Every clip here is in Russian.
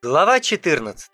Глава 14.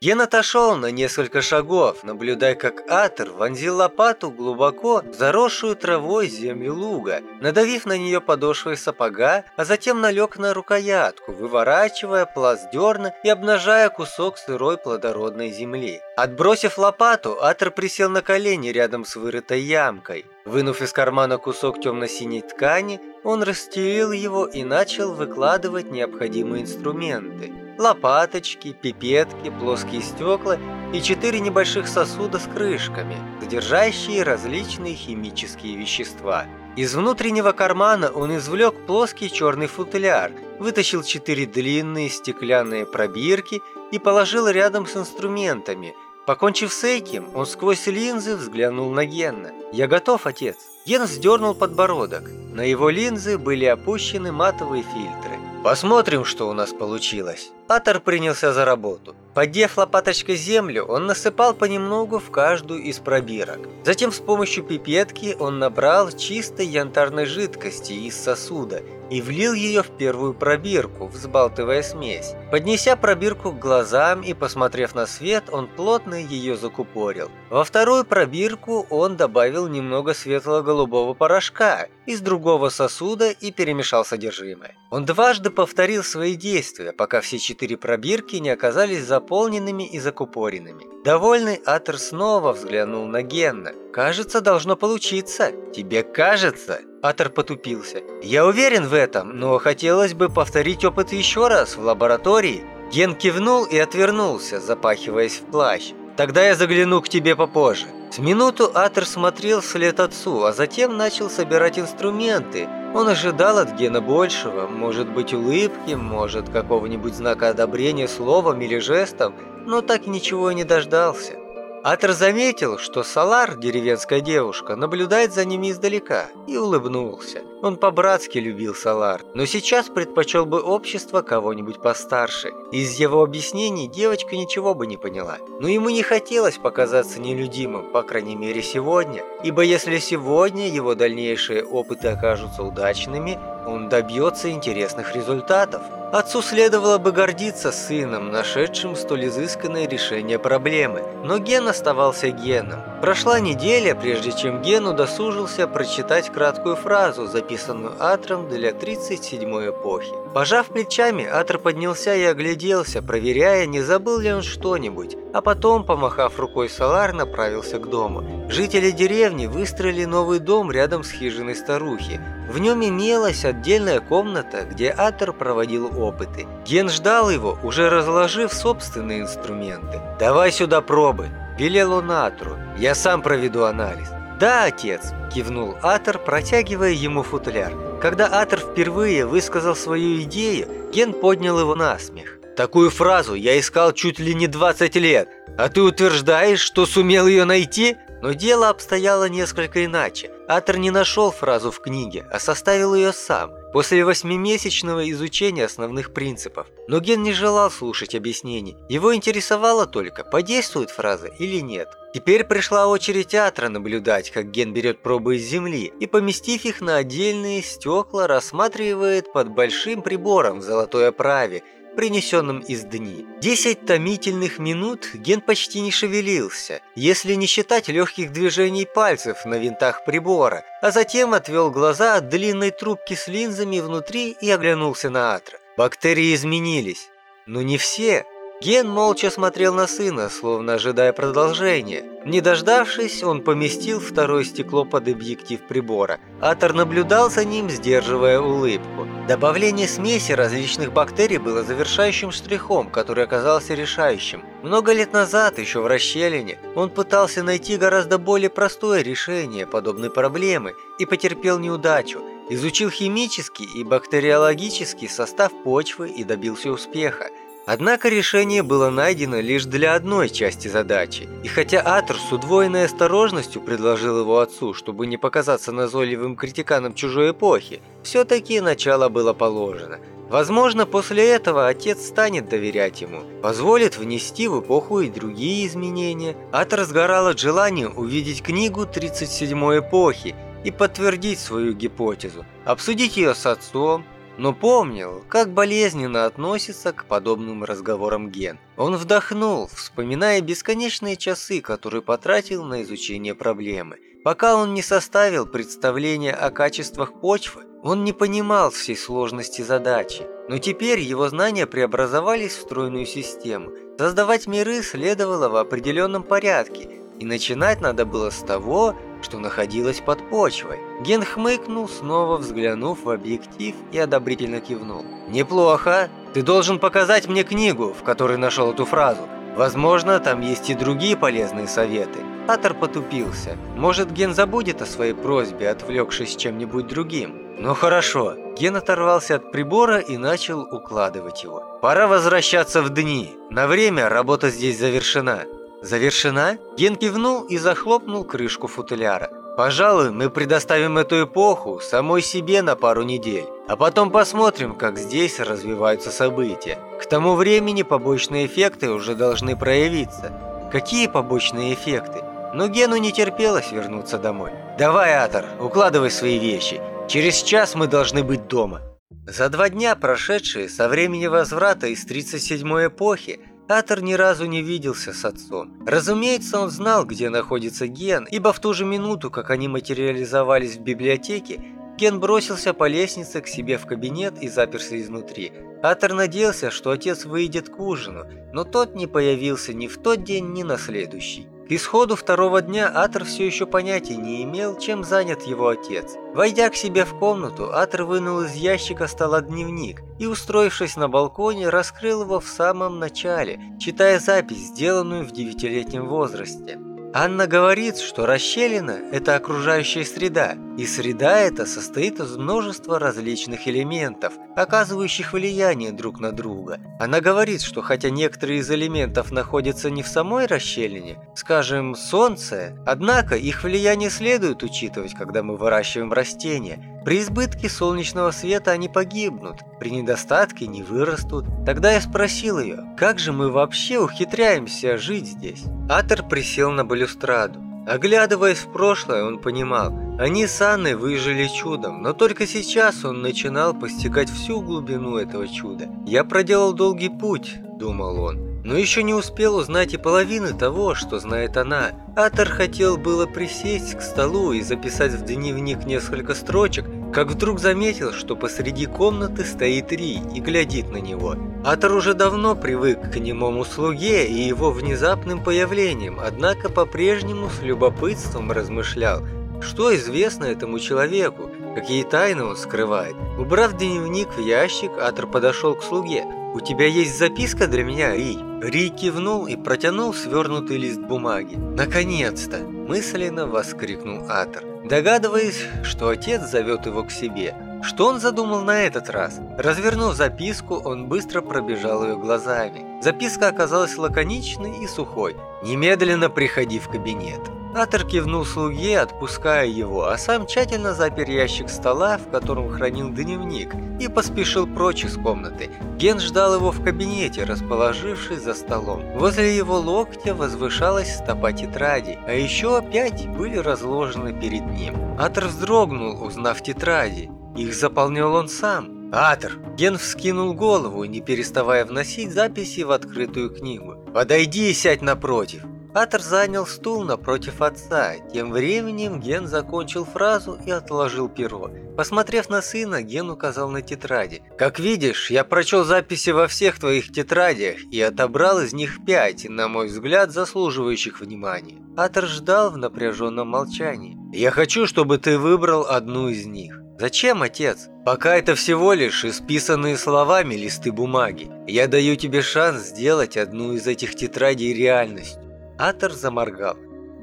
Ген отошел на несколько шагов, наблюдая, как Атер вонзил лопату глубоко в заросшую травой землю луга, надавив на нее подошвой сапога, а затем налег на рукоятку, выворачивая пласт дерна и обнажая кусок сырой плодородной земли. Отбросив лопату, Атер присел на колени рядом с вырытой ямкой. Вынув из кармана кусок темно-синей ткани, он расстелил его и начал выкладывать необходимые инструменты лопаточки, пипетки, плоские стекла и четыре небольших сосуда с крышками, содержащие различные химические вещества. Из внутреннего кармана он извлек плоский черный футляр, вытащил четыре длинные стеклянные пробирки и положил рядом с инструментами. Покончив с этим, он сквозь линзы взглянул на Генна. «Я готов, отец». Ген сдернул подбородок. На его линзы были опущены матовые фильтры. «Посмотрим, что у нас получилось». Атор принялся за работу. Поддев лопаточкой землю, он насыпал понемногу в каждую из пробирок. Затем с помощью пипетки он набрал чистой янтарной жидкости из сосуда и влил ее в первую пробирку, взбалтывая смесь. Поднеся пробирку к глазам и посмотрев на свет, он плотно ее закупорил. Во вторую пробирку он добавил немного светло-голубого порошка из другого сосуда и перемешал содержимое. Он дважды повторил свои действия, пока все четыре пробирки не оказались заполненными и закупоренными. Довольный Атер снова взглянул на Генна. «Кажется, должно получиться. Тебе кажется?» Атер потупился. «Я уверен в этом, но хотелось бы повторить опыт еще раз в лаборатории». Ген кивнул и отвернулся, запахиваясь в плащ. «Тогда я загляну к тебе попозже». С минуту Атер смотрел вслед отцу, а затем начал собирать инструменты. Он ожидал от Гена большего, может быть улыбки, может какого-нибудь знака одобрения словом или жестом, но так ничего и не дождался. Атер заметил, что Салар, деревенская девушка, наблюдает за ними издалека, и улыбнулся. Он по-братски любил Салар, но сейчас предпочел бы общество кого-нибудь постарше. Из его объяснений девочка ничего бы не поняла. Но ему не хотелось показаться нелюдимым, по крайней мере сегодня, ибо если сегодня его дальнейшие опыты окажутся удачными, он добьется интересных результатов. Отцу следовало бы гордиться сыном, нашедшим столь изысканное решение проблемы. Но Ген оставался Геном. Прошла неделя, прежде чем Ген удосужился прочитать краткую фразу, записанную Атром для 37-й эпохи. Пожав плечами, Атр поднялся и огляделся, проверяя, не забыл ли он что-нибудь, а потом, помахав рукой Салар, направился к дому. Жители деревни выстроили новый дом рядом с хижиной старухи. В нем имелась отдельная комната, где Атр проводил опыты. Ген ждал его, уже разложив собственные инструменты. «Давай сюда пробы», – велел он Атру. «Я сам проведу анализ». «Да, отец», – кивнул Атор, протягивая ему футляр. Когда Атор впервые высказал свою идею, Ген поднял его на смех. «Такую фразу я искал чуть ли не 20 лет, а ты утверждаешь, что сумел ее найти?» Но дело обстояло несколько иначе. Атор не нашел фразу в книге, а составил ее сам, после восьмимесячного изучения основных принципов. Но Ген не желал слушать объяснений. Его интересовало только, подействует фраза или нет. Теперь пришла очередь Атра наблюдать, как Ген берет пробы из земли и, поместив их на отдельные стекла, рассматривает под большим прибором в золотой оправе, принесенным из дни. Десять томительных минут Ген почти не шевелился, если не считать легких движений пальцев на винтах прибора, а затем отвел глаза от длинной трубки с линзами внутри и оглянулся на Атра. Бактерии изменились, но не все. Ген молча смотрел на сына, словно ожидая продолжения. Не дождавшись, он поместил второе стекло под объектив прибора. Атор наблюдал за ним, сдерживая улыбку. Добавление смеси различных бактерий было завершающим штрихом, который оказался решающим. Много лет назад, еще в расщелине, он пытался найти гораздо более простое решение подобной проблемы и потерпел неудачу. Изучил химический и бактериологический состав почвы и добился успеха. Однако решение было найдено лишь для одной части задачи, и хотя Атор с удвоенной осторожностью предложил его отцу, чтобы не показаться назойливым критиканом чужой эпохи, все-таки начало было положено. Возможно, после этого отец станет доверять ему, позволит внести в эпоху и другие изменения. Атор сгорал от желания увидеть книгу 37-й эпохи и подтвердить свою гипотезу, обсудить ее с отцом, но помнил, как болезненно относится к подобным разговорам Ген. Он вдохнул, вспоминая бесконечные часы, которые потратил на изучение проблемы. Пока он не составил представление о качествах почвы, он не понимал всей сложности задачи. Но теперь его знания преобразовались в стройную систему. Создавать миры следовало в определенном порядке, и начинать надо было с того, что находилось под почвой. Ген хмыкнул, снова взглянув в объектив и одобрительно кивнул. «Неплохо. Ты должен показать мне книгу, в которой нашел эту фразу. Возможно, там есть и другие полезные советы». Атор потупился. Может, Ген забудет о своей просьбе, отвлекшись чем-нибудь другим. Ну хорошо. Ген оторвался от прибора и начал укладывать его. Пора возвращаться в дни. На время работа здесь завершена. Завершена? Ген кивнул и захлопнул крышку футляра. Пожалуй, мы предоставим эту эпоху самой себе на пару недель, а потом посмотрим, как здесь развиваются события. К тому времени побочные эффекты уже должны проявиться. Какие побочные эффекты? Но Гену не терпелось вернуться домой. «Давай, Атор, укладывай свои вещи. Через час мы должны быть дома». За два дня, прошедшие со времени возврата из 37-й эпохи, Атор ни разу не виделся с отцом. Разумеется, он знал, где находится Ген, ибо в ту же минуту, как они материализовались в библиотеке, Ген бросился по лестнице к себе в кабинет и заперся изнутри. Атор надеялся, что отец выйдет к ужину, но тот не появился ни в тот день, ни на следующий. К исходу второго дня Атор все еще понятия не имел, чем занят его отец. Войдя к себе в комнату, Атор вынул из ящика стола дневник и, устроившись на балконе, раскрыл его в самом начале, читая запись, сделанную в девятилетнем возрасте. Анна говорит, что расщелина – это окружающая среда, и среда эта состоит из множества различных элементов, оказывающих влияние друг на друга. Она говорит, что хотя некоторые из элементов находятся не в самой расщелине, скажем, солнце, однако их влияние следует учитывать, когда мы выращиваем растения, при избытке солнечного света они погибнут, при недостатке не вырастут. Тогда я спросил ее, как же мы вообще ухитряемся жить здесь? Атер присел на балюстраду. Оглядываясь в прошлое, он понимал, они с Анной выжили чудом, но только сейчас он начинал постигать всю глубину этого чуда. «Я проделал долгий путь», – думал он, но еще не успел узнать и половины того, что знает она. Атор хотел было присесть к столу и записать в дневник несколько строчек, как вдруг заметил, что посреди комнаты стоит Ри и глядит на него. Атор уже давно привык к немому слуге и его внезапным появлением, однако по-прежнему с любопытством размышлял, что известно этому человеку, какие тайны он скрывает. Убрав дневник в ящик, Атор подошел к слуге. «У тебя есть записка для меня, Ри?» Ри кивнул и протянул свернутый лист бумаги. «Наконец-то!» – мысленно воскликнул Атор, догадываясь, что отец зовет его к себе. Что он задумал на этот раз? Развернув записку, он быстро пробежал ее глазами. Записка оказалась лаконичной и сухой. «Немедленно приходи в кабинет». Атор кивнул слуге, отпуская его, а сам тщательно запер ящик стола, в котором хранил дневник, и поспешил прочь из комнаты. Ген ждал его в кабинете, расположившись за столом. Возле его локтя возвышалась стопа тетради, а еще пять были разложены перед ним. Атор вздрогнул, узнав тетради. Их заполнял он сам. «Атор!» Ген вскинул голову, не переставая вносить записи в открытую книгу. «Подойди и сядь напротив!» Атор занял стул напротив отца. Тем временем Ген закончил фразу и отложил перо. Посмотрев на сына, Ген указал на тетради. «Как видишь, я прочел записи во всех твоих тетрадях и отобрал из них пять, на мой взгляд, заслуживающих внимания». Атор ждал в напряженном молчании. «Я хочу, чтобы ты выбрал одну из них». «Зачем, отец? Пока это всего лишь исписанные словами листы бумаги. Я даю тебе шанс сделать одну из этих тетрадей реальностью. Атор заморгал.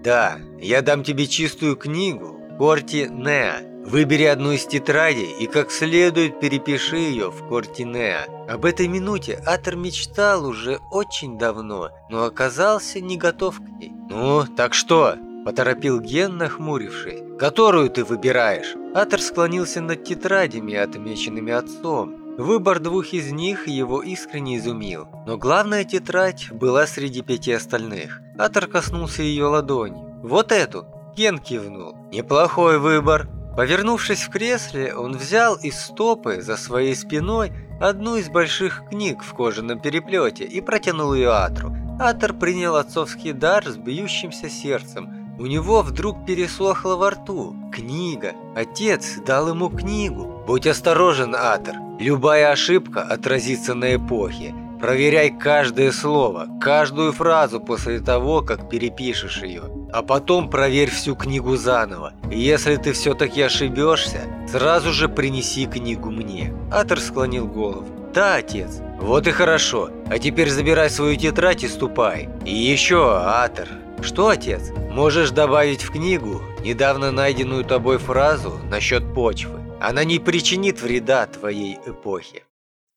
«Да, я дам тебе чистую книгу, Корти Неа. Выбери одну из тетрадей и как следует перепиши ее в Корти Неа». Об этой минуте Атор мечтал уже очень давно, но оказался не готов к ней. «Ну, так что?» – поторопил Ген, нахмурившись. «Которую ты выбираешь?» Атор склонился над тетрадями, отмеченными отцом. Выбор двух из них его искренне изумил, но главная тетрадь была среди пяти остальных. Атор коснулся ее ладони. «Вот эту!» Кен кивнул. «Неплохой выбор!» Повернувшись в кресле, он взял из стопы за своей спиной одну из больших книг в кожаном переплете и протянул ее Атру. Атор принял отцовский дар с бьющимся сердцем. У него вдруг пересохло во рту. Книга. Отец дал ему книгу. Будь осторожен, Атор. Любая ошибка отразится на эпохе. Проверяй каждое слово, каждую фразу после того, как перепишешь ее. А потом проверь всю книгу заново. И если ты все-таки ошибешься, сразу же принеси книгу мне. Атор склонил голову. Да, отец. Вот и хорошо. А теперь забирай свою тетрадь и ступай. И еще, Атор. Что, отец? Можешь добавить в книгу недавно найденную тобой фразу насчет почвы. Она не причинит вреда твоей эпохе.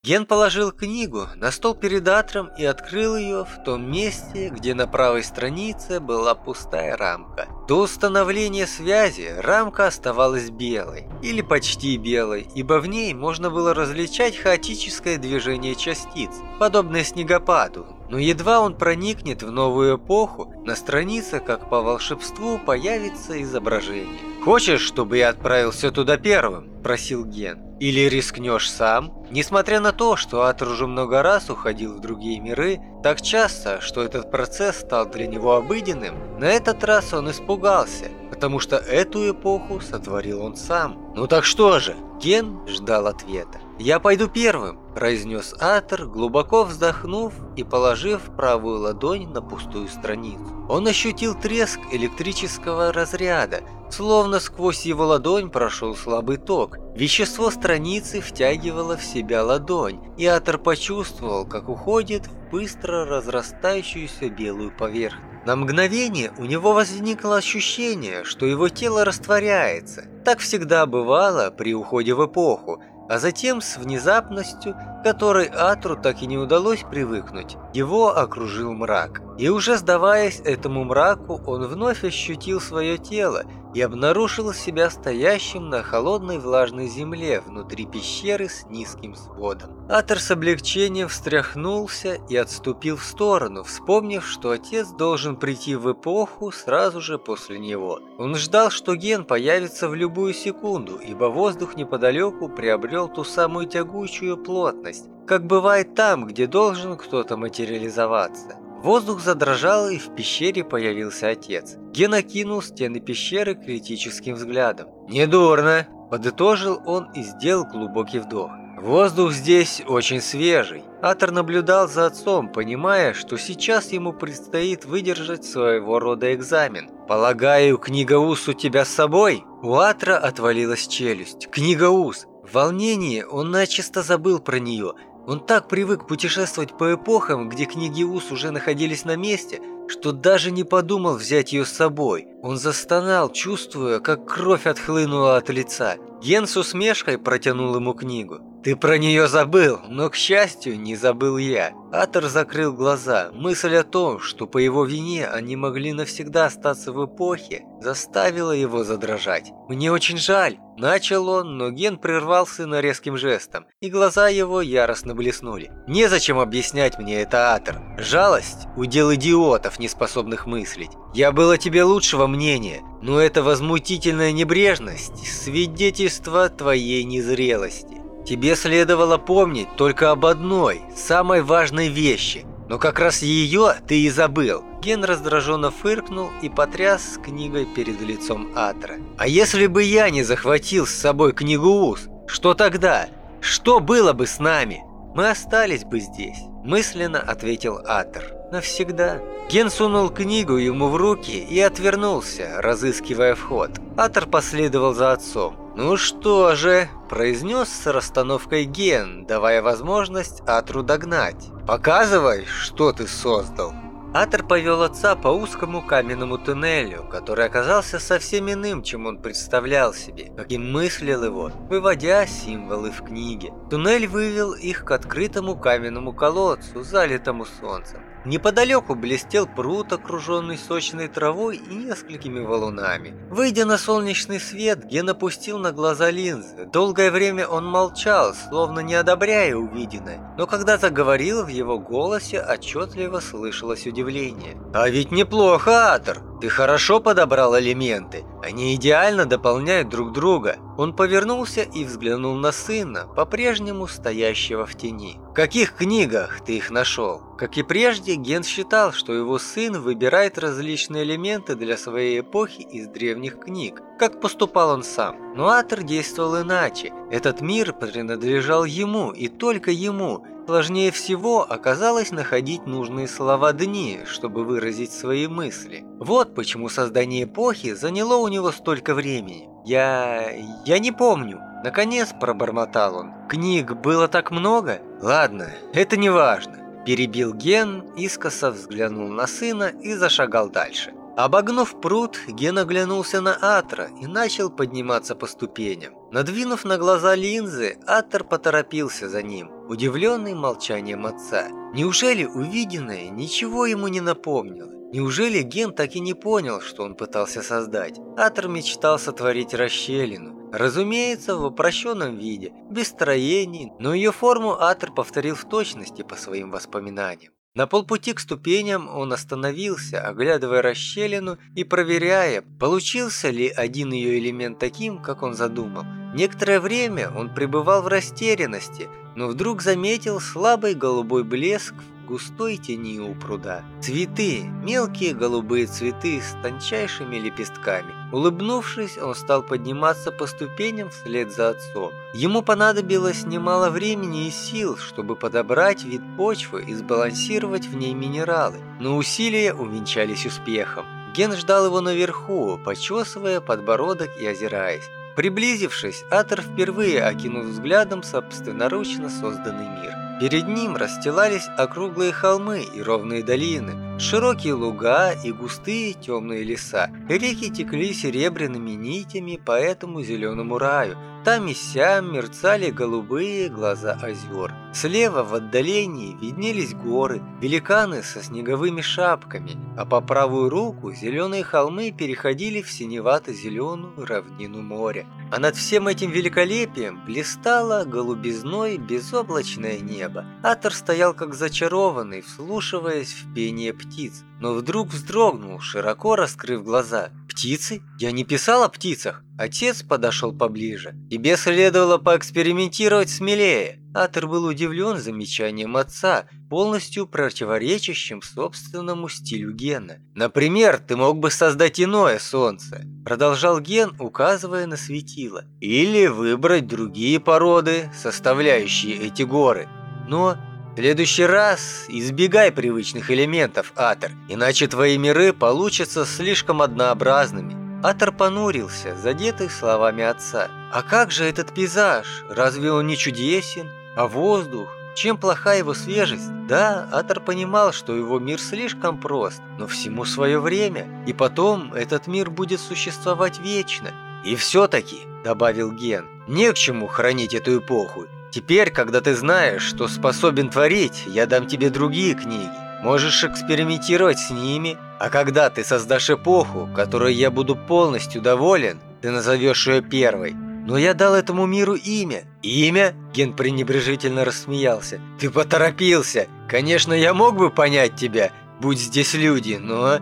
Ген положил книгу на стол перед Атром и открыл ее в том месте, где на правой странице была пустая рамка. До установления связи рамка оставалась белой, или почти белой, ибо в ней можно было различать хаотическое движение частиц, подобное снегопаду, но едва он проникнет в новую эпоху, на странице, как по волшебству, появится изображение. «Хочешь, чтобы я отправился туда первым?» – просил Ген. «Или рискнешь сам?» Несмотря на то, что Атр уже много раз уходил в другие миры, так часто, что этот процесс стал для него обыденным, на этот раз он испугался, потому что эту эпоху сотворил он сам. «Ну так что же?» Ген ждал ответа. «Я пойду первым», – произнес Атер, глубоко вздохнув и положив правую ладонь на пустую страницу. Он ощутил треск электрического разряда, словно сквозь его ладонь прошел слабый ток. Вещество страницы втягивало в себя ладонь, и Атер почувствовал, как уходит в быстро разрастающуюся белую поверхность. На мгновение у него возникло ощущение, что его тело растворяется. Так всегда бывало при уходе в эпоху, а затем с внезапностью, которой Атру так и не удалось привыкнуть, его окружил мрак. И уже сдаваясь этому мраку, он вновь ощутил свое тело и обнаружил себя стоящим на холодной влажной земле внутри пещеры с низким сводом. Атор с облегчением встряхнулся и отступил в сторону, вспомнив, что отец должен прийти в эпоху сразу же после него. Он ждал, что Ген появится в любую секунду, ибо воздух неподалеку приобрел ту самую тягучую плотность, как бывает там, где должен кто-то материализоваться. Воздух задрожал, и в пещере появился отец. Ген окинул стены пещеры критическим взглядом. «Недурно!» – подытожил он и сделал глубокий вдох. Воздух здесь очень свежий. Атор наблюдал за отцом, понимая, что сейчас ему предстоит выдержать своего рода экзамен. «Полагаю, книга Ус у тебя с собой?» У Атра отвалилась челюсть. «Книга Ус!» В волнении он начисто забыл про нее – он так привык путешествовать по эпохам, где книги Ус уже находились на месте, что даже не подумал взять ее с собой. Он застонал, чувствуя, как кровь отхлынула от лица. Ген с усмешкой протянул ему книгу. «Ты про нее забыл, но, к счастью, не забыл я». Атор закрыл глаза. Мысль о том, что по его вине они могли навсегда остаться в эпохе, заставила его задрожать. «Мне очень жаль», – начал он, но Ген прервал сына резким жестом, и глаза его яростно блеснули. «Незачем объяснять мне это, Атор. Жалость – удел идиотов, не способных мыслить. Я был о тебе лучшего мнения, но это возмутительная небрежность – свидетельство твоей незрелости. Тебе следовало помнить только об одной, самой важной вещи, но как раз ее ты и забыл. Ген раздраженно фыркнул и потряс книгой перед лицом Атра. А если бы я не захватил с собой книгу Уз, что тогда? Что было бы с нами? Мы остались бы здесь, мысленно ответил Атр. Навсегда. Ген сунул книгу ему в руки и отвернулся, разыскивая вход. Атор последовал за отцом. «Ну что же», – произнес с расстановкой Ген, давая возможность Атру догнать. «Показывай, что ты создал». Атор повел отца по узкому каменному туннелю, который оказался совсем иным, чем он представлял себе, как и мыслил его, выводя символы в книге. Туннель вывел их к открытому каменному колодцу, залитому солнцем. Неподалеку блестел пруд, окруженный сочной травой и несколькими валунами. Выйдя на солнечный свет, Ген опустил на глаза линзы. Долгое время он молчал, словно не одобряя увиденное, но когда заговорил, в его голосе отчетливо слышалось удивление. «А ведь неплохо, Атор! Ты хорошо подобрал элементы. Они идеально дополняют друг друга. Он повернулся и взглянул на сына, по-прежнему стоящего в тени. В каких книгах ты их нашел? Как и прежде, Ген считал, что его сын выбирает различные элементы для своей эпохи из древних книг, как поступал он сам. Но Атер действовал иначе. Этот мир принадлежал ему и только ему, Сложнее всего оказалось находить нужные слова дни, чтобы выразить свои мысли. Вот почему создание эпохи заняло у него столько времени. Я... я не помню. Наконец пробормотал он. Книг было так много? Ладно, это не важно. Перебил Ген, искоса взглянул на сына и зашагал дальше. Обогнув пруд, Ген оглянулся на Атра и начал подниматься по ступеням. Надвинув на глаза линзы, Атр поторопился за ним, удивленный молчанием отца. Неужели увиденное ничего ему не напомнило? Неужели Ген так и не понял, что он пытался создать? Атр мечтал сотворить расщелину. Разумеется, в упрощенном виде, без строений, но ее форму Атр повторил в точности по своим воспоминаниям. На полпути к ступеням он остановился, оглядывая расщелину и проверяя, получился ли один ее элемент таким, как он задумал. Некоторое время он пребывал в растерянности, но вдруг заметил слабый голубой блеск густой тени у пруда. Цветы, мелкие голубые цветы с тончайшими лепестками. Улыбнувшись, он стал подниматься по ступеням вслед за отцом. Ему понадобилось немало времени и сил, чтобы подобрать вид почвы и сбалансировать в ней минералы, но усилия увенчались успехом. Ген ждал его наверху, почесывая подбородок и озираясь. Приблизившись, Атор впервые окинул взглядом собственноручно созданный мир. Перед ним расстилались округлые холмы и ровные долины, широкие луга и густые темные леса. Реки текли серебряными нитями по этому зеленому раю, там и сям мерцали голубые глаза озер. Слева в отдалении виднелись горы, великаны со снеговыми шапками, а по правую руку зеленые холмы переходили в синевато-зеленую равнину моря. А над всем этим великолепием блистало голубизной безоблачное небо. Атор стоял как зачарованный, вслушиваясь в пение птиц, но вдруг вздрогнул, широко раскрыв глаза. «Птицы? Я не писал о птицах!» Отец подошел поближе. «Тебе следовало поэкспериментировать смелее!» Атер был удивлен замечанием отца, полностью противоречащим собственному стилю Гена. «Например, ты мог бы создать иное солнце», продолжал Ген, указывая на светило. «Или выбрать другие породы, составляющие эти горы. Но в следующий раз избегай привычных элементов, Атер, иначе твои миры получатся слишком однообразными. Атор понурился, задетый словами отца. «А как же этот пейзаж? Разве он не чудесен? А воздух? Чем плоха его свежесть? Да, Атор понимал, что его мир слишком прост, но всему свое время, и потом этот мир будет существовать вечно. И все-таки, добавил Ген, не к чему хранить эту эпоху, Теперь, когда ты знаешь, что способен творить, я дам тебе другие книги. Можешь экспериментировать с ними, а когда ты создашь эпоху, которой я буду полностью доволен, ты назовешь ее первой. Но я дал этому миру имя. Имя? Ген пренебрежительно рассмеялся. Ты поторопился. Конечно, я мог бы понять тебя, будь здесь люди, но...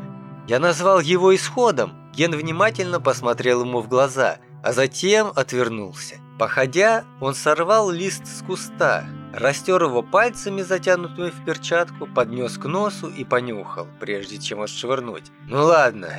Я назвал его исходом. Ген внимательно посмотрел ему в глаза, а затем отвернулся. Походя, он сорвал лист с куста, растер его пальцами, затянутыми в перчатку, поднес к носу и понюхал, прежде чем отшвырнуть. «Ну ладно,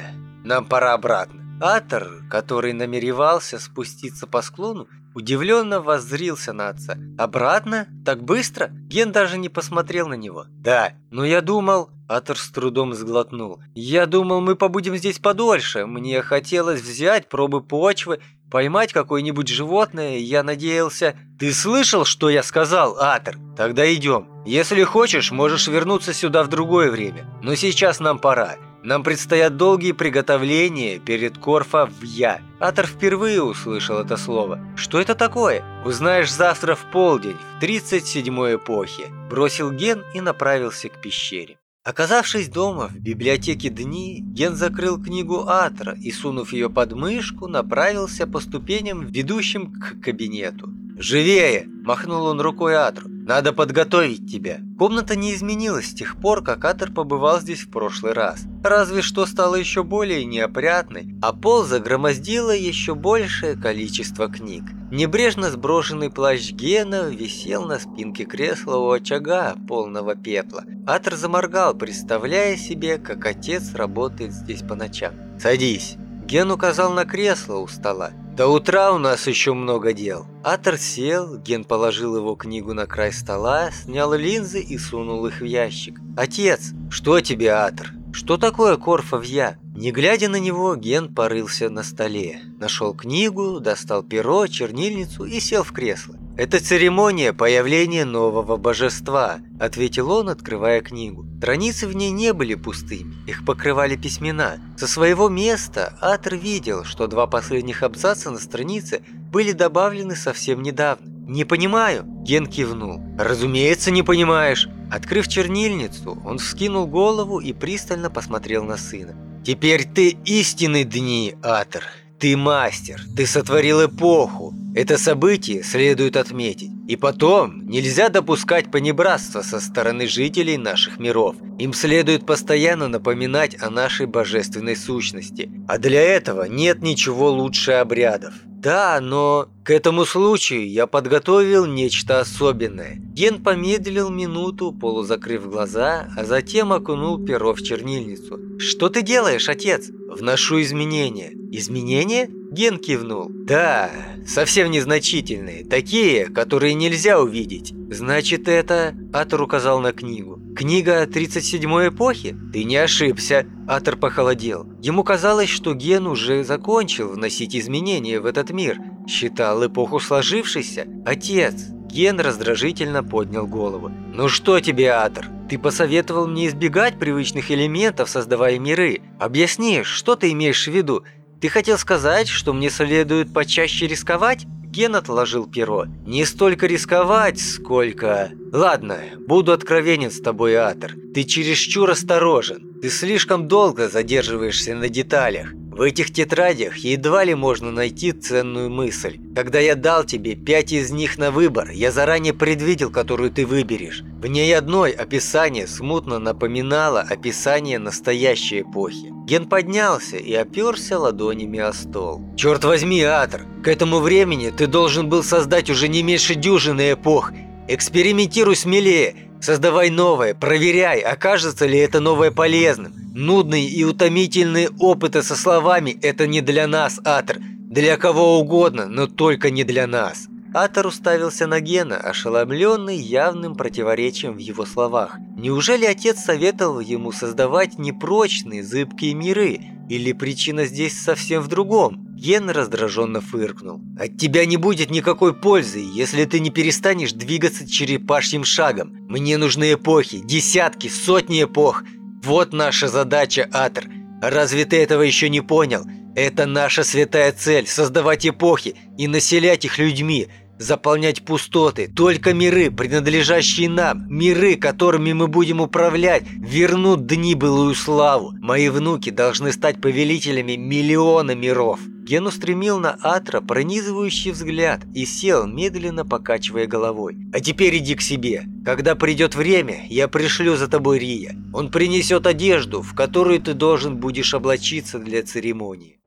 нам пора обратно». Атор, который намеревался спуститься по склону, удивленно воззрился на отца. «Обратно? Так быстро?» Ген даже не посмотрел на него. «Да, но я думал...» Атор с трудом сглотнул. «Я думал, мы побудем здесь подольше. Мне хотелось взять пробы почвы Поймать какое-нибудь животное я надеялся... Ты слышал, что я сказал, Атер? Тогда идем. Если хочешь, можешь вернуться сюда в другое время. Но сейчас нам пора. Нам предстоят долгие приготовления перед Корфа в Я. Атор впервые услышал это слово. Что это такое? Узнаешь завтра в полдень, в 37-й эпохе. Бросил Ген и направился к пещере. Оказавшись дома в библиотеке Дни, Ген закрыл книгу Атра и, сунув ее под мышку, направился по ступеням, ведущим к кабинету. «Живее!» – махнул он рукой Атру. «Надо подготовить тебя!» Комната не изменилась с тех пор, как Атр побывал здесь в прошлый раз. Разве что стала еще более неопрятной, а пол загромоздило еще большее количество книг. Небрежно сброшенный плащ Гена висел на спинке кресла у очага, полного пепла. Атр заморгал, представляя себе, как отец работает здесь по ночам. «Садись!» Ген указал на кресло у стола. «До утра у нас еще много дел». Атор сел, Ген положил его книгу на край стола, снял линзы и сунул их в ящик. «Отец, что тебе, Атор? Что такое Корфовья?» Не глядя на него, Ген порылся на столе. Нашел книгу, достал перо, чернильницу и сел в кресло. «Это церемония появления нового божества», – ответил он, открывая книгу. Страницы в ней не были пустыми, их покрывали письмена. Со своего места Атр видел, что два последних абзаца на странице были добавлены совсем недавно. «Не понимаю», – Ген кивнул. «Разумеется, не понимаешь». Открыв чернильницу, он вскинул голову и пристально посмотрел на сына. «Теперь ты истинный дни, Атр. Ты мастер, ты сотворил эпоху. Это событие следует отметить. И потом, нельзя допускать понебратства со стороны жителей наших миров. Им следует постоянно напоминать о нашей божественной сущности. А для этого нет ничего лучше обрядов. Да, но к этому случаю я подготовил нечто особенное. Ген помедлил минуту, полузакрыв глаза, а затем окунул перо в чернильницу. «Что ты делаешь, отец?» «Вношу изменения». «Изменения?» Ген кивнул. «Да, совсем незначительные, такие, которые нельзя увидеть». «Значит, это...» Атор указал на книгу. «Книга 37-й эпохи?» «Ты не ошибся». Атор похолодел. Ему казалось, что Ген уже закончил вносить изменения в этот мир. Считал эпоху сложившейся. «Отец!» Ген раздражительно поднял голову. «Ну что тебе, Атор? Ты посоветовал мне избегать привычных элементов, создавая миры. Объясни, что ты имеешь в виду? Ты хотел сказать, что мне следует почаще рисковать?» Ген отложил перо. «Не столько рисковать, сколько...» «Ладно, буду откровенен с тобой, Атор. Ты чересчур осторожен. Ты слишком долго задерживаешься на деталях. В этих тетрадях едва ли можно найти ценную мысль. Когда я дал тебе пять из них на выбор, я заранее предвидел, которую ты выберешь. В ней одной описание смутно напоминало описание настоящей эпохи. Ген поднялся и оперся ладонями о стол. «Черт возьми, Атор, к этому времени ты должен был создать уже не меньше дюжины эпох. Экспериментируй смелее, создавай новое, проверяй, окажется ли это новое полезным. Нудные и утомительные опыты со словами – это не для нас, Атор. Для кого угодно, но только не для нас. Атор уставился на Гена, ошеломленный явным противоречием в его словах. Неужели отец советовал ему создавать непрочные, зыбкие миры? Или причина здесь совсем в другом? Ген раздраженно фыркнул. «От тебя не будет никакой пользы, если ты не перестанешь двигаться черепашьим шагом. Мне нужны эпохи, десятки, сотни эпох. Вот наша задача, Атр. Разве ты этого еще не понял? Это наша святая цель – создавать эпохи и населять их людьми, заполнять пустоты. Только миры, принадлежащие нам, миры, которыми мы будем управлять, вернут дни былую славу. Мои внуки должны стать повелителями миллиона миров. Ген устремил на Атра пронизывающий взгляд и сел, медленно покачивая головой. «А теперь иди к себе. Когда придет время, я пришлю за тобой Рия. Он принесет одежду, в которую ты должен будешь облачиться для церемонии».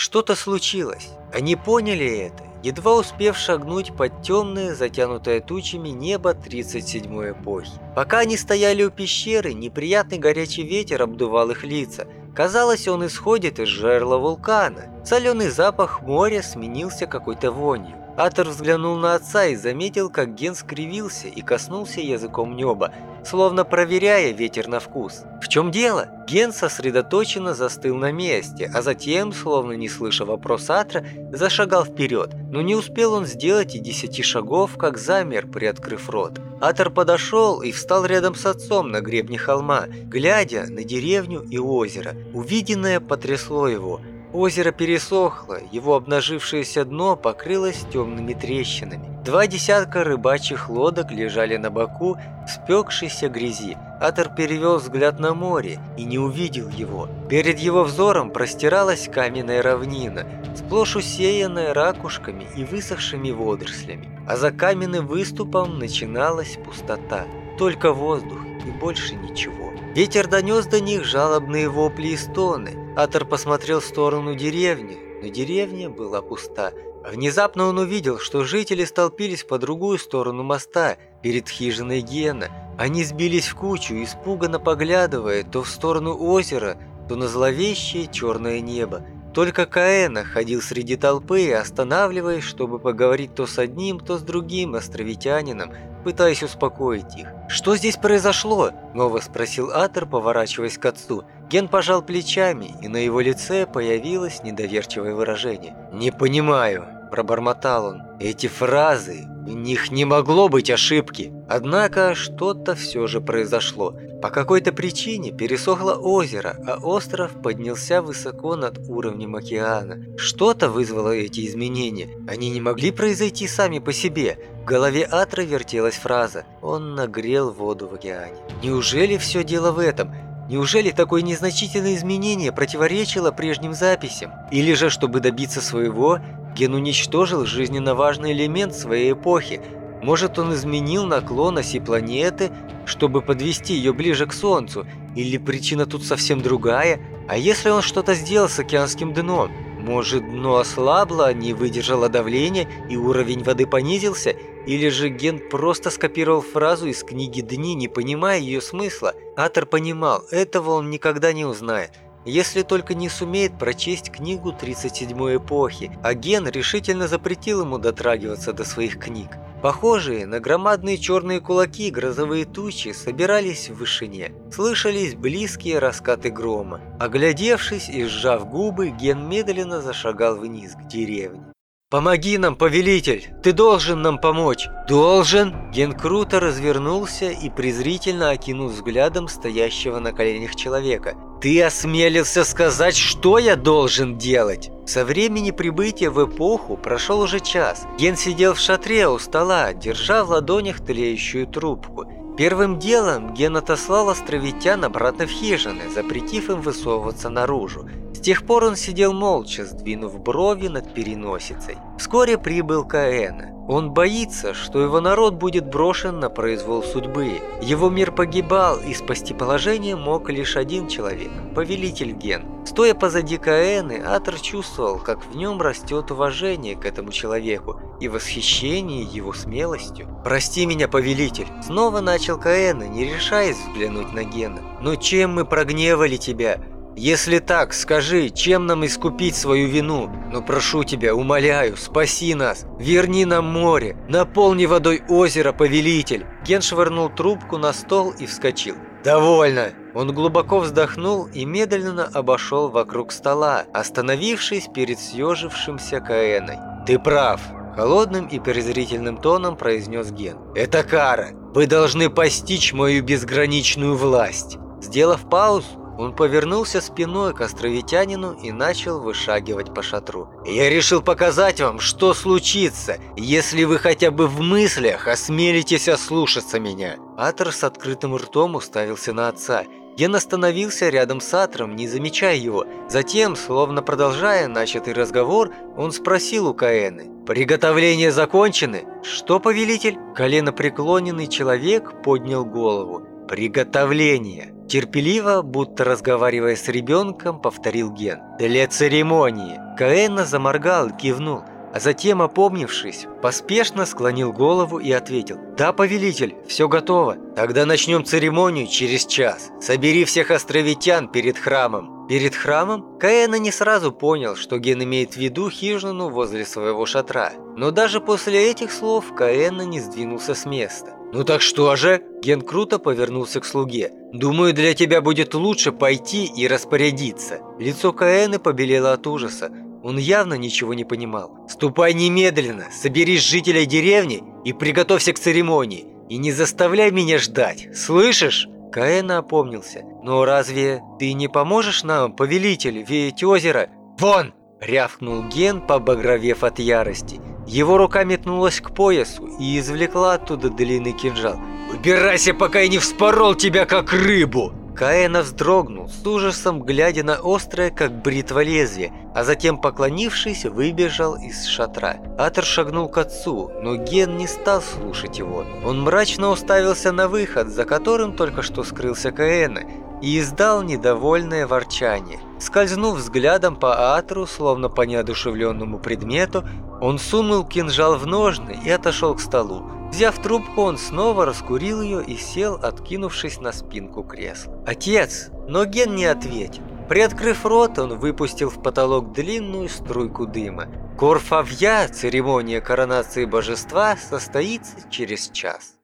Что-то случилось. Они поняли это, едва успев шагнуть под темное, затянутое тучами небо 37-й эпохи. Пока они стояли у пещеры, неприятный горячий ветер обдувал их лица – Казалось, он исходит из жерла вулкана. Соленый запах моря сменился какой-то вонью. Атор взглянул на отца и заметил, как Ген скривился и коснулся языком неба, словно проверяя ветер на вкус. В чем дело? Ген сосредоточенно застыл на месте, а затем, словно не слыша вопрос Атра, зашагал вперед. Но не успел он сделать и десяти шагов, как замер, приоткрыв рот. Атор подошел и встал рядом с отцом на гребне холма, глядя на деревню и озеро. Увиденное потрясло его. Озеро пересохло, его обнажившееся дно покрылось темными трещинами. Два десятка рыбачьих лодок лежали на боку в спекшейся грязи. Атор перевел взгляд на море и не увидел его. Перед его взором простиралась каменная равнина, сплошь усеянная ракушками и высохшими водорослями. А за каменным выступом начиналась пустота. Только воздух и больше ничего. Ветер донес до них жалобные вопли и стоны. Атор посмотрел в сторону деревни, но деревня была пуста. Внезапно он увидел, что жители столпились по другую сторону моста, перед хижиной Гена. Они сбились в кучу, испуганно поглядывая то в сторону озера, то на зловещее черное небо. Только Каэна ходил среди толпы, останавливаясь, чтобы поговорить то с одним, то с другим островитянином, пытаясь успокоить их. «Что здесь произошло?» – Нова спросил Атер, поворачиваясь к отцу. Ген пожал плечами, и на его лице появилось недоверчивое выражение. «Не понимаю», – пробормотал он. «Эти фразы, в них не могло быть ошибки». Однако что-то все же произошло. По какой-то причине пересохло озеро, а остров поднялся высоко над уровнем океана. Что-то вызвало эти изменения. Они не могли произойти сами по себе. В голове Атра вертелась фраза «Он нагрел воду в океане». Неужели все дело в этом? Неужели такое незначительное изменение противоречило прежним записям? Или же, чтобы добиться своего, Ген уничтожил жизненно важный элемент своей эпохи – может, он изменил наклон оси планеты, чтобы подвести ее ближе к Солнцу, или причина тут совсем другая? А если он что-то сделал с океанским дном? Может, дно ослабло, не выдержало давления и уровень воды понизился? Или же Ген просто скопировал фразу из книги «Дни», не понимая ее смысла? Атор понимал, этого он никогда не узнает если только не сумеет прочесть книгу 37-й эпохи, а Ген решительно запретил ему дотрагиваться до своих книг. Похожие на громадные черные кулаки грозовые тучи собирались в вышине. Слышались близкие раскаты грома. Оглядевшись и сжав губы, Ген медленно зашагал вниз к деревне. «Помоги нам, повелитель! Ты должен нам помочь!» «Должен!» Ген круто развернулся и презрительно окинул взглядом стоящего на коленях человека. «Ты осмелился сказать, что я должен делать?» Со времени прибытия в эпоху прошел уже час. Ген сидел в шатре у стола, держа в ладонях тлеющую трубку. Первым делом Ген отослал островитян обратно в хижины, запретив им высовываться наружу. С тех пор он сидел молча, сдвинув брови над переносицей. Вскоре прибыл Каэна. Он боится, что его народ будет брошен на произвол судьбы. Его мир погибал, и спасти положение мог лишь один человек – повелитель Ген. Стоя позади Каэны, Атор чувствовал, как в нем растет уважение к этому человеку и восхищение его смелостью. «Прости меня, повелитель!» Снова начал Каэна, не решаясь взглянуть на Гена. «Но чем мы прогневали тебя? Если так, скажи, чем нам искупить свою вину? Но прошу тебя, умоляю, спаси нас, верни нам море, наполни водой озеро, повелитель!» Ген швырнул трубку на стол и вскочил. «Довольно!» Он глубоко вздохнул и медленно обошел вокруг стола, остановившись перед съежившимся Каэной. «Ты прав!» Холодным и презрительным тоном произнес Ген. «Это кара! Вы должны постичь мою безграничную власть!» Сделав паузу, он повернулся спиной к островитянину и начал вышагивать по шатру. «Я решил показать вам, что случится, если вы хотя бы в мыслях осмелитесь ослушаться меня». Атор с открытым ртом уставился на отца. Ген остановился рядом с Атром, не замечая его. Затем, словно продолжая начатый разговор, он спросил у Каэны. «Приготовления закончены?» «Что, повелитель?» Колено преклоненный человек поднял голову. «Приготовление!» Терпеливо, будто разговаривая с ребенком, повторил Ген. «Для церемонии!» Каэна заморгал и кивнул, а затем, опомнившись, поспешно склонил голову и ответил. «Да, повелитель, все готово. Тогда начнем церемонию через час. Собери всех островитян перед храмом». Перед храмом Каэна не сразу понял, что Ген имеет в виду хижину возле своего шатра. Но даже после этих слов Каэна не сдвинулся с места. «Ну так что же?» Ген круто повернулся к слуге. «Думаю, для тебя будет лучше пойти и распорядиться». Лицо Каэны побелело от ужаса. Он явно ничего не понимал. «Ступай немедленно, соберись жителей деревни и приготовься к церемонии. И не заставляй меня ждать, слышишь?» Каэна опомнился. «Но разве ты не поможешь нам, повелитель, ведь озеро...» «Вон!» – рявкнул Ген, побагровев от ярости. Его рука метнулась к поясу и извлекла оттуда длинный кинжал. «Убирайся, пока я не вспорол тебя, как рыбу!» Каэна вздрогнул, с ужасом глядя на острое, как бритва лезвие, а затем, поклонившись, выбежал из шатра. Атор шагнул к отцу, но Ген не стал слушать его. Он мрачно уставился на выход, за которым только что скрылся Каэна, и издал недовольное ворчание. Скользнув взглядом по Атру, словно по неодушевленному предмету, он сунул кинжал в ножны и отошел к столу. Взяв трубку, он снова раскурил ее и сел, откинувшись на спинку кресла. «Отец!» Но Ген не ответил. Приоткрыв рот, он выпустил в потолок длинную струйку дыма. Корфавья, церемония коронации божества, состоится через час.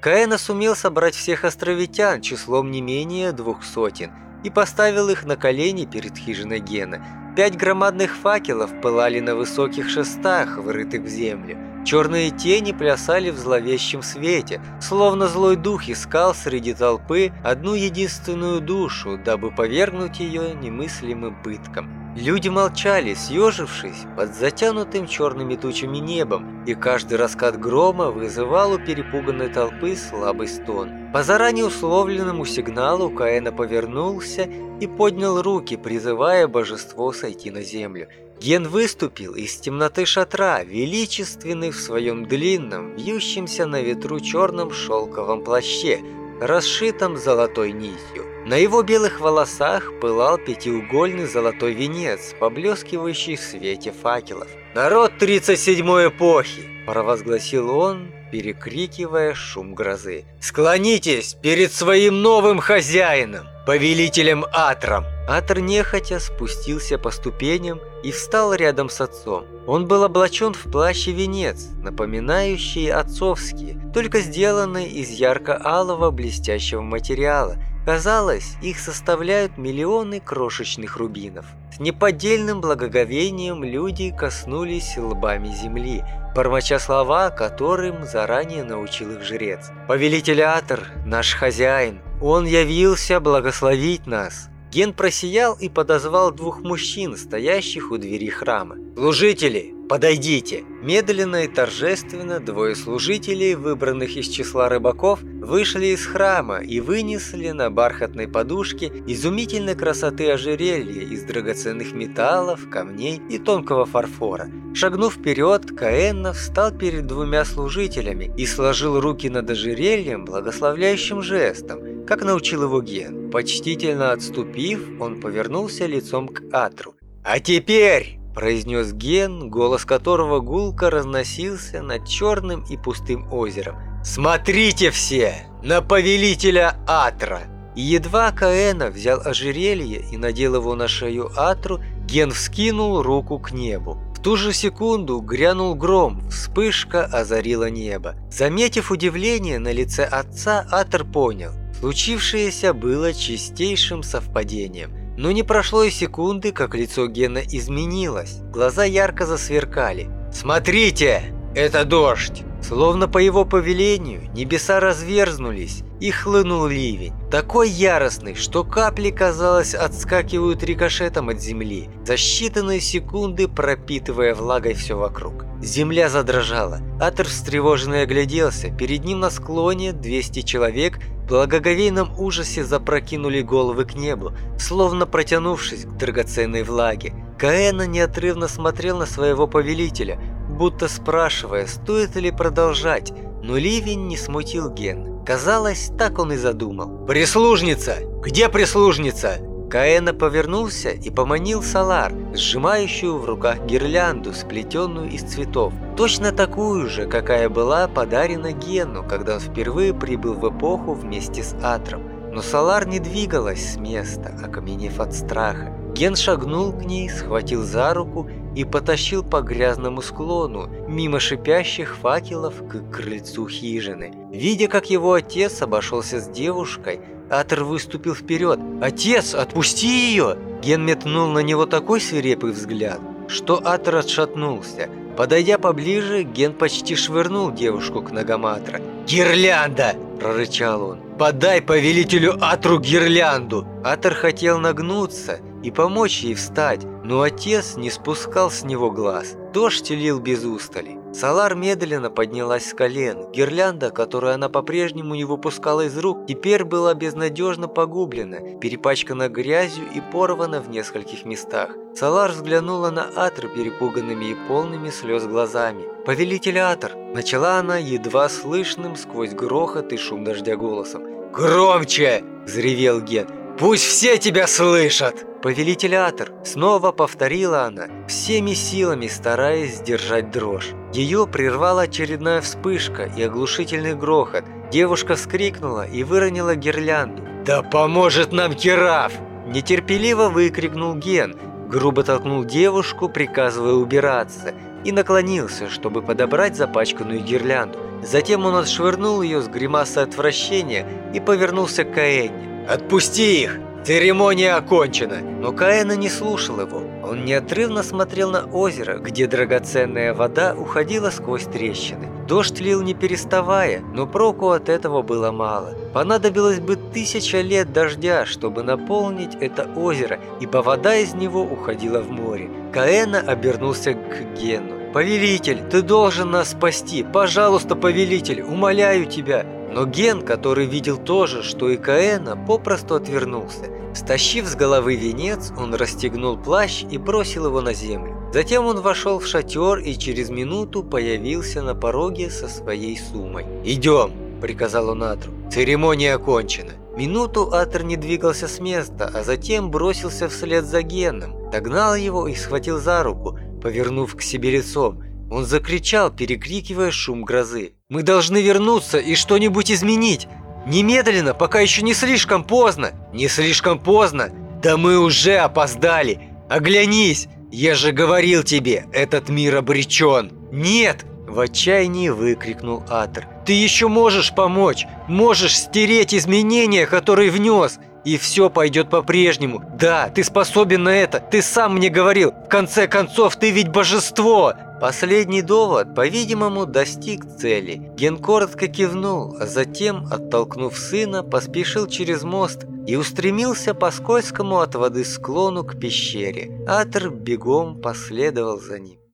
Каэна сумел собрать всех островитян числом не менее двух сотен и поставил их на колени перед хижиной Гена. Пять громадных факелов пылали на высоких шестах, вырытых в землю. Черные тени плясали в зловещем свете, словно злой дух искал среди толпы одну единственную душу, дабы повергнуть ее немыслимым пыткам. Люди молчали, съежившись под затянутым черными тучами небом, и каждый раскат грома вызывал у перепуганной толпы слабый стон. По заранее условленному сигналу Каэна повернулся и поднял руки, призывая божество сойти на землю. Ген выступил из темноты шатра, величественный в своем длинном, вьющемся на ветру черном шелковом плаще, расшитом золотой нитью. На его белых волосах пылал пятиугольный золотой венец, поблескивающий в свете факелов. «Народ 37-й эпохи!» – провозгласил он, перекрикивая шум грозы. «Склонитесь перед своим новым хозяином, повелителем Атром!» Атр нехотя спустился по ступеням и встал рядом с отцом. Он был облачен в плащ и венец, напоминающие отцовские, только сделанные из ярко-алого блестящего материала. Казалось, их составляют миллионы крошечных рубинов. С неподдельным благоговением люди коснулись лбами земли, бормоча слова, которым заранее научил их жрец. «Повелитель Атор, наш хозяин, он явился благословить нас». Ген просиял и подозвал двух мужчин, стоящих у двери храма. «Служители, подойдите!» Медленно и торжественно двое служителей, выбранных из числа рыбаков, вышли из храма и вынесли на бархатной подушке изумительной красоты ожерелья из драгоценных металлов, камней и тонкого фарфора. Шагнув вперед, Каэнна встал перед двумя служителями и сложил руки над ожерельем благословляющим жестом, как научил его Ген. Почтительно отступив, он повернулся лицом к Атру. «А теперь!» – произнес Ген, голос которого гулко разносился над черным и пустым озером. «Смотрите все! На повелителя Атра!» Едва Каэна взял ожерелье и надел его на шею Атру, Ген вскинул руку к небу. В ту же секунду грянул гром, вспышка озарила небо. Заметив удивление на лице отца, Атр понял. Случившееся было чистейшим совпадением. Но не прошло и секунды, как лицо Гена изменилось. Глаза ярко засверкали. «Смотрите! Это дождь!» Словно по его повелению небеса разверзнулись, и хлынул ливень. Такой яростный, что капли, казалось, отскакивают рикошетом от земли, за считанные секунды пропитывая влагой все вокруг. Земля задрожала. Атор встревоженно огляделся. Перед ним на склоне 200 человек в благоговейном ужасе запрокинули головы к небу, словно протянувшись к драгоценной влаге. Каэна неотрывно смотрел на своего повелителя, будто спрашивая, стоит ли продолжать, но ливень не смутил Ген. Казалось, так он и задумал. «Прислужница! Где прислужница?» Каэна повернулся и поманил Салар, сжимающую в руках гирлянду, сплетенную из цветов, точно такую же, какая была подарена Гену, когда он впервые прибыл в эпоху вместе с Атром. Но Салар не двигалась с места, окаменев от страха. Ген шагнул к ней, схватил за руку и потащил по грязному склону, мимо шипящих факелов к крыльцу хижины. Видя, как его отец обошелся с девушкой, Атер выступил вперед. «Отец, отпусти ее!» Ген метнул на него такой свирепый взгляд, что Атер отшатнулся. Подойдя поближе, Ген почти швырнул девушку к ногам Атра. «Гирлянда!» – прорычал он. «Подай повелителю Атру гирлянду!» Атр хотел нагнуться и помочь ей встать, но отец не спускал с него глаз. Дождь лил без устали. Салар медленно поднялась с колен. Гирлянда, которую она по-прежнему не выпускала из рук, теперь была безнадежно погублена, перепачкана грязью и порвана в нескольких местах. Салар взглянула на Атр перепуганными и полными слез глазами. «Повелитель Атр!» – начала она едва слышным сквозь грохот и шум дождя голосом. «Громче!» – взревел Ген. «Пусть все тебя слышат!» «Повелитель Атор!» – снова повторила она, всеми силами стараясь сдержать дрожь. Ее прервала очередная вспышка и оглушительный грохот. Девушка вскрикнула и выронила гирлянду. «Да поможет нам Кераф!» Нетерпеливо выкрикнул Ген, грубо толкнул девушку, приказывая убираться, и наклонился, чтобы подобрать запачканную гирлянду. Затем он отшвырнул ее с гримасой отвращения и повернулся к Каэнне. «Отпусти их!» Церемония окончена. Но Каэна не слушал его. Он неотрывно смотрел на озеро, где драгоценная вода уходила сквозь трещины. Дождь лил не переставая, но проку от этого было мало. Понадобилось бы тысяча лет дождя, чтобы наполнить это озеро, ибо вода из него уходила в море. Каэна обернулся к Гену. «Повелитель, ты должен нас спасти! Пожалуйста, повелитель, умоляю тебя!» Но Ген, который видел то же, что и Каэна, попросту отвернулся. Стащив с головы венец, он расстегнул плащ и бросил его на землю. Затем он вошел в шатер и через минуту появился на пороге со своей суммой. «Идем!» – приказал он Атру. «Церемония окончена!» Минуту Атр не двигался с места, а затем бросился вслед за Геном, догнал его и схватил за руку, повернув к себе лицом. Он закричал, перекрикивая шум грозы. «Мы должны вернуться и что-нибудь изменить! Немедленно, пока еще не слишком поздно!» «Не слишком поздно? Да мы уже опоздали! Оглянись! Я же говорил тебе, этот мир обречен!» «Нет!» – в отчаянии выкрикнул Атр. «Ты еще можешь помочь! Можешь стереть изменения, которые внес!» И все пойдет по-прежнему. Да, ты способен на это. Ты сам мне говорил. В конце концов, ты ведь божество. Последний довод, по-видимому, достиг цели. Ген коротко кивнул, а затем, оттолкнув сына, поспешил через мост и устремился по скользкому от воды склону к пещере. Атр бегом последовал за ним.